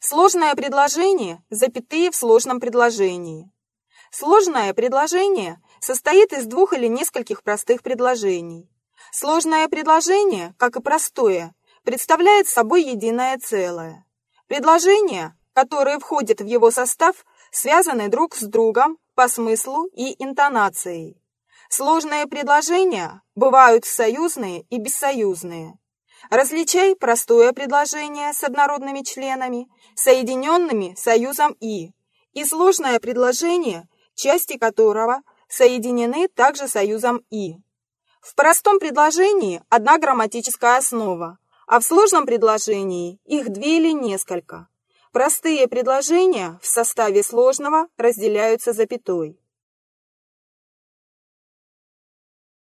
Сложное предложение – запятые в сложном предложении. Сложное предложение состоит из двух или нескольких простых предложений. Сложное предложение, как и простое, представляет собой единое целое. Предложения, которые входят в его состав, связаны друг с другом по смыслу и интонацией. Сложные предложения бывают союзные и бессоюзные. Различай простое предложение с однородными членами, соединенными союзом «и», и сложное предложение, части которого соединены также союзом «и». В простом предложении одна грамматическая основа, а в сложном предложении их две или несколько. Простые предложения в составе сложного разделяются запятой.